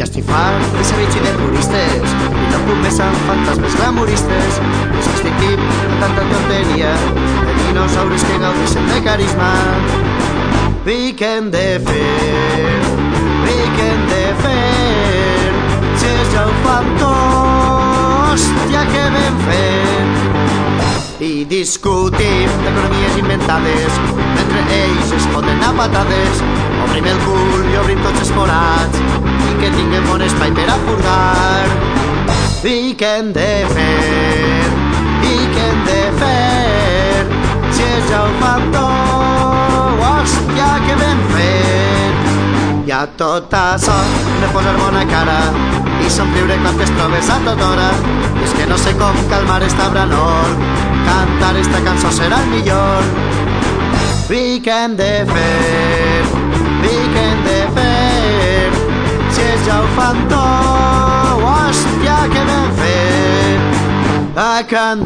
Ja estic fart de ser bitxi de turistes i no puc més amb fantasmes glamoristes. És que estic tip de tanta tonteria de dinosaures que gaudeixen de carisma. I què hem de fer? I què hem de fer? Si ells ja ho fan tot, hòstia, què ben fet? I discutim d'economies inventades mentre ells es foten a patades. Obrim el cul i obrim tots els forats I què hem de fer? I què hem de fer? Si ho fan tot, hòstia, que ben fet! I a tot això hem de posar bona cara i somriure quan te trobes a tota hora. I és que no sé com calmar esta branor, cantar esta cançó serà el millor. I què hem de fer? I què hem de fer? Si ells ja ho tot, I can't